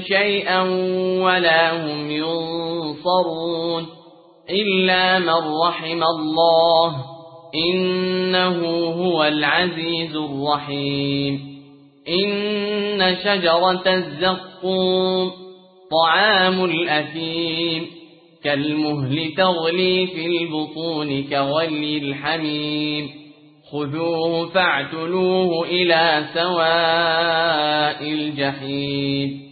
شيئا ولا هم ينصرون إلا من رحم الله إنه هو العزيز الرحيم إن شجرة الزقوم طعام الأثيم كالمهل تغلي في البطون كغلي الحميم خذوه فاعتلوه إلى سواء الجحيم